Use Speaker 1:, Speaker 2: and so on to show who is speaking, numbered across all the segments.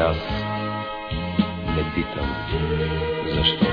Speaker 1: аз не питам защо.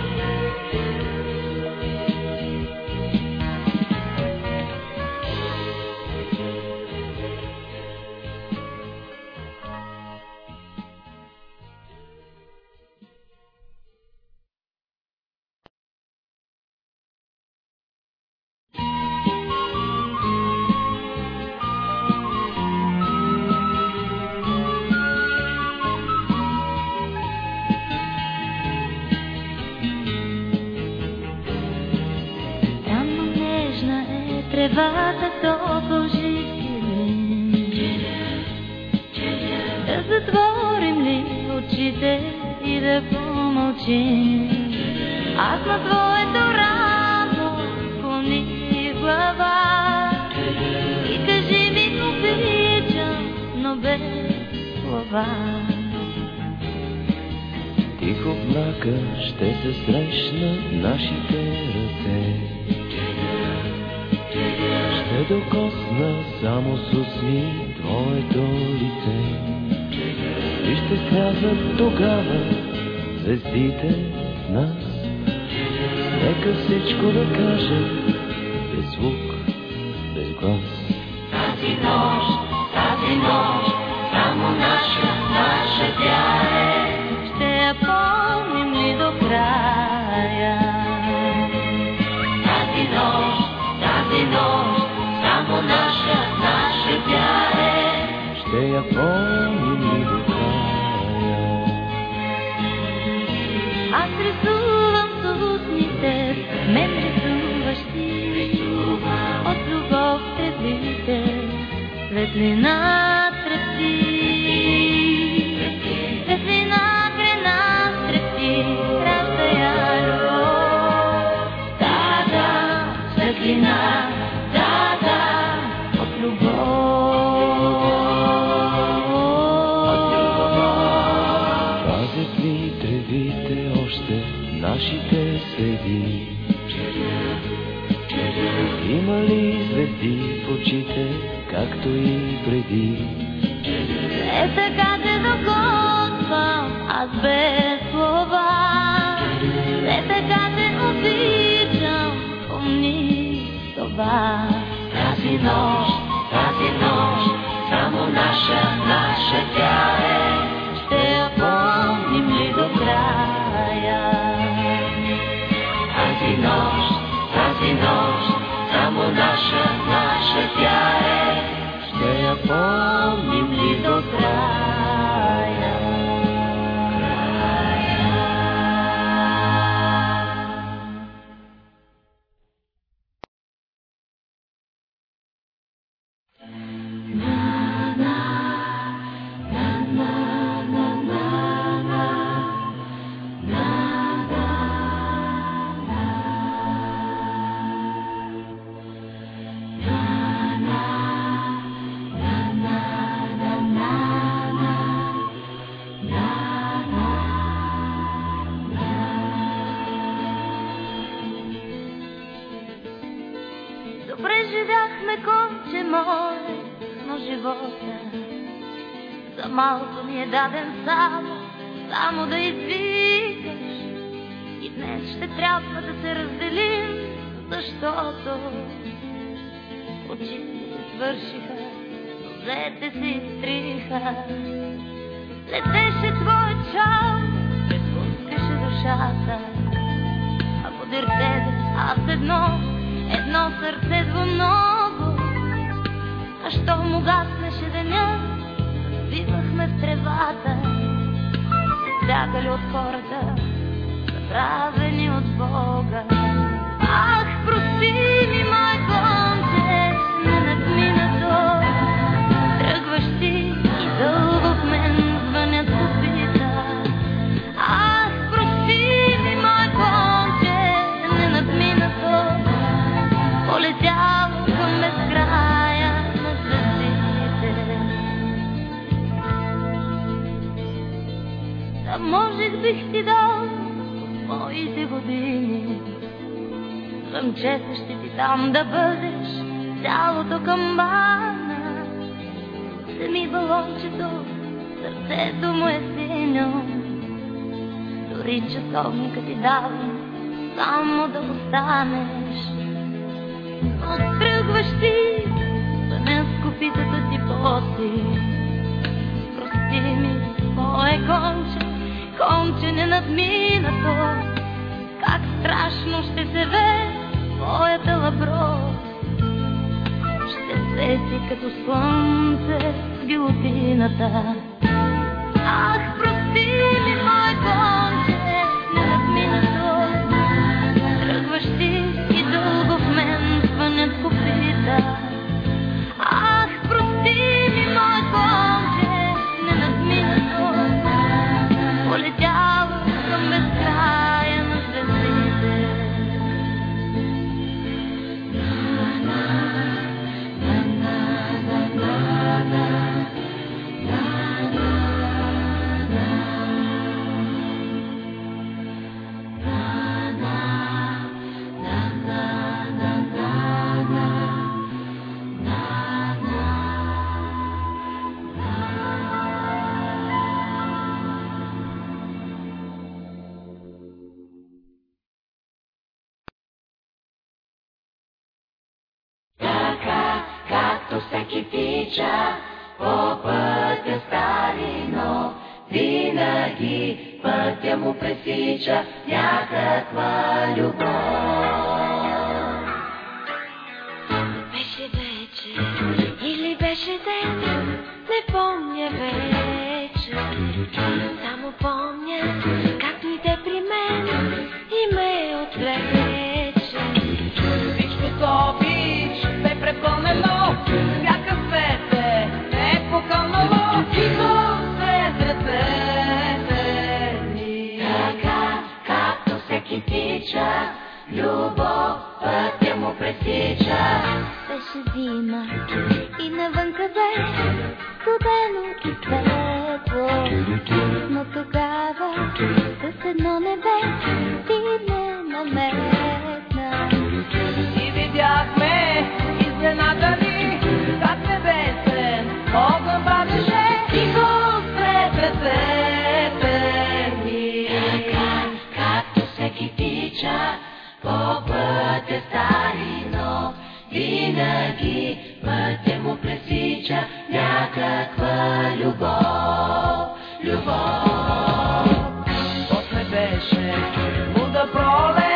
Speaker 1: докосна само с усни твоето лице. И ще слязат тогава звездите в нас. Нека всичко да каже, без звук.
Speaker 2: Светлина трепти. Светлина при нас трепти. Красная любовь. Да-да, светлина. Да-да, от любовь.
Speaker 1: Пазят ли тревите още нашите
Speaker 2: седи. You. ни е даден само, само да извикаш. И днес ще трябва да се разделим, защото очите се свършиха, зете се изтриха. Летеше твоя чал, препускаше душата. пострадали от хората, направени от Бога. Дам да бъдеш цялото камбана. Сами балончето, сърцето му е синьо. Дори часовника ти давам, само да останеш. Но тръгваш ти, съня с копитата ти поти. Прости ми, мое конче, конче ненадминато. Как страшно ще се ве твоята лабро. Ще свети като слънце в гилотината.
Speaker 3: Пресича някаква любов.
Speaker 2: Беше вече или беше ден, не помня вече. Само помня Беше зима и навънка бе студено и светло.
Speaker 3: Винаги пътя му пресича някаква любов, любов.
Speaker 4: После беше луда пролет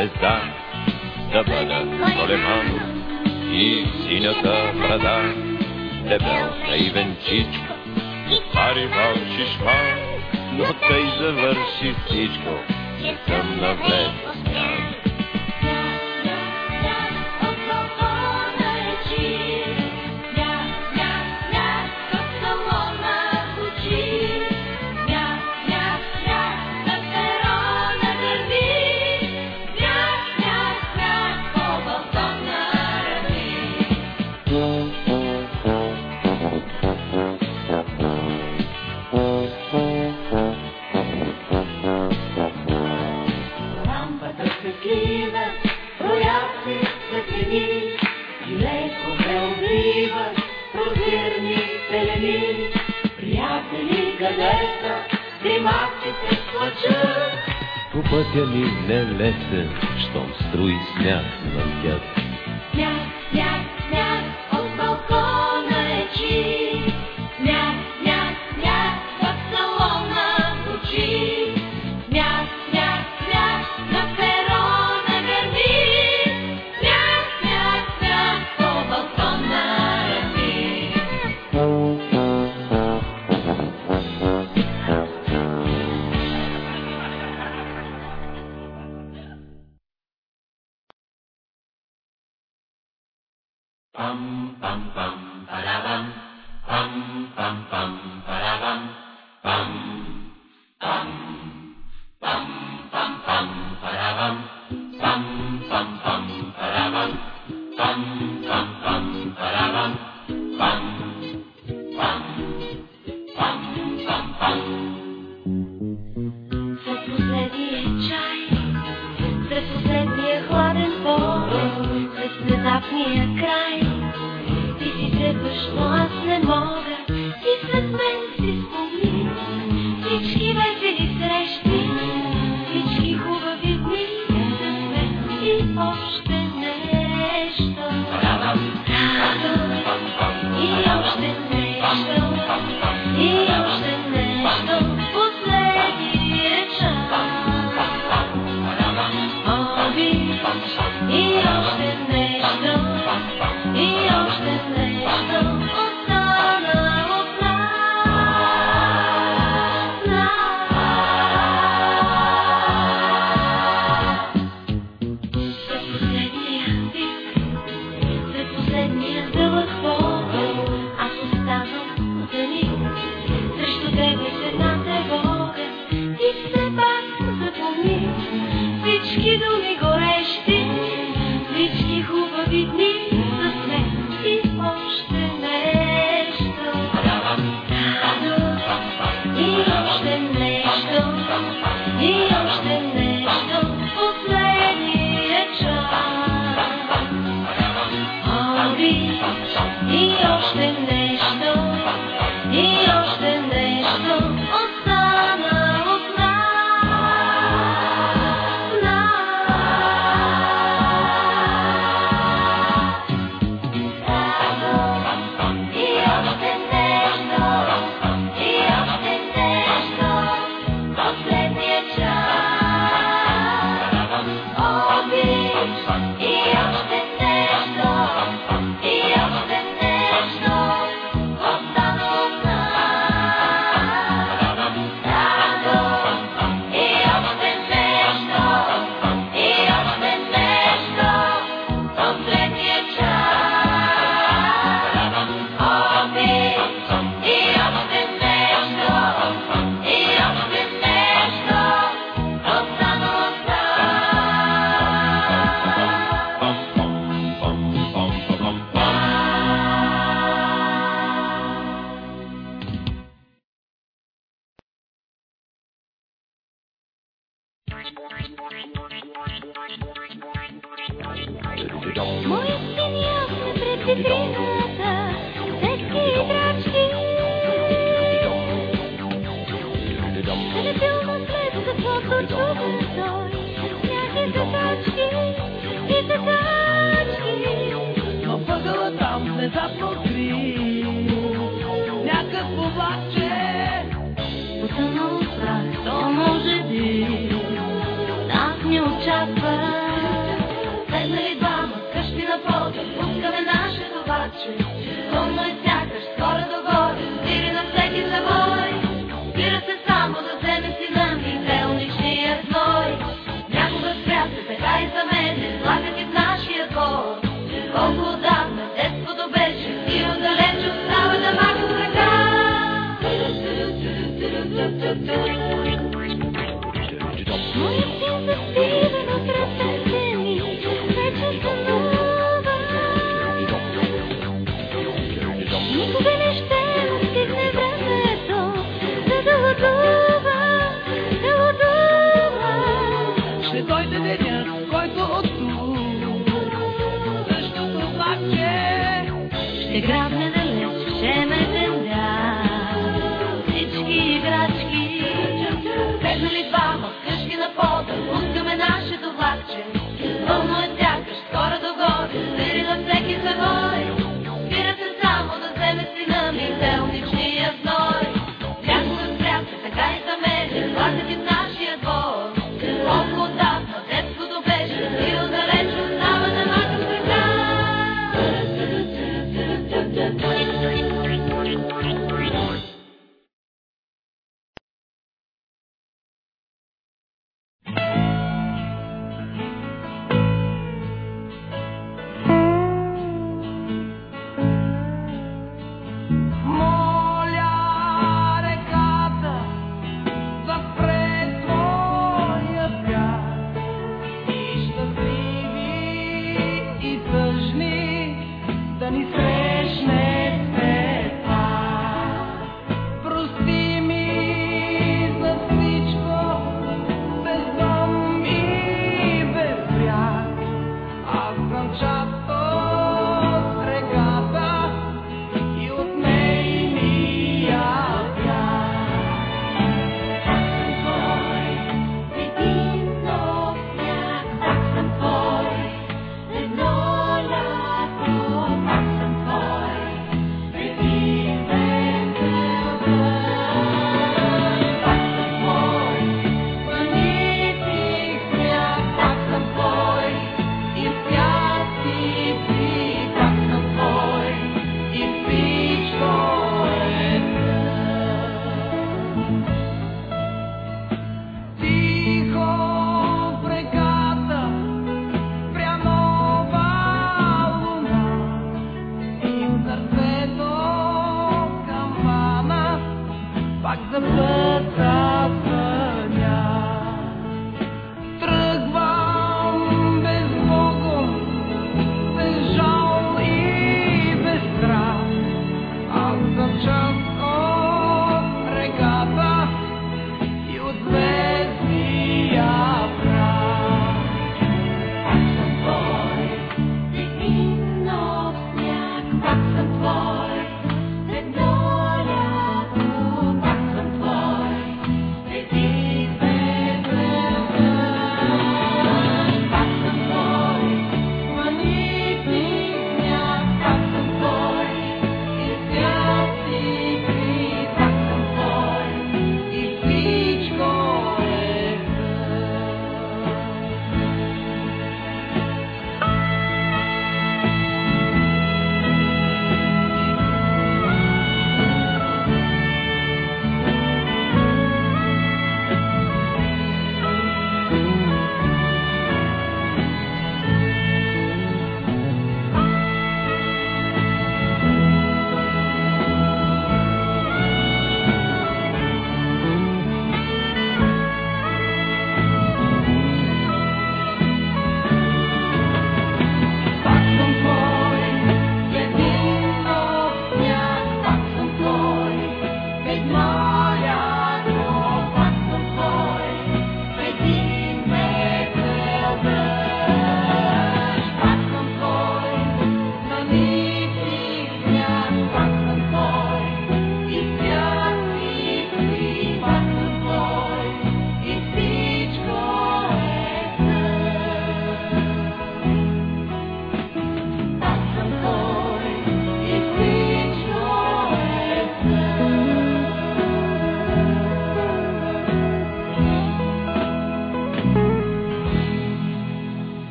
Speaker 1: звезда, да бъда Солеман и в синята брада, дебел и венчичка, и паривал шишма, но тъй завърши всичко, че съм навлез.
Speaker 4: леса, димаците с лъча.
Speaker 1: По пътя ни не лесен, щом струи сняг
Speaker 2: на тях.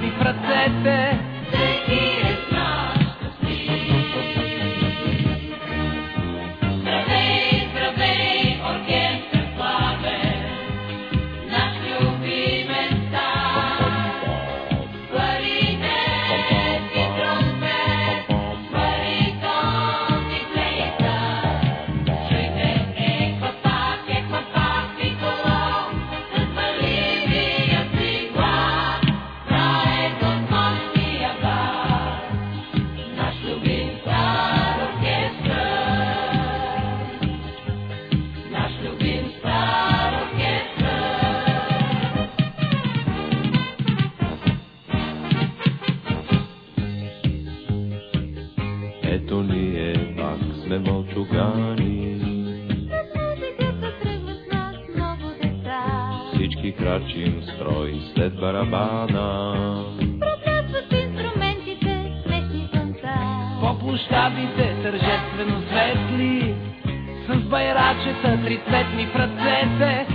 Speaker 2: ми в ръцете. светли, с байрачета трицветни в ръцете,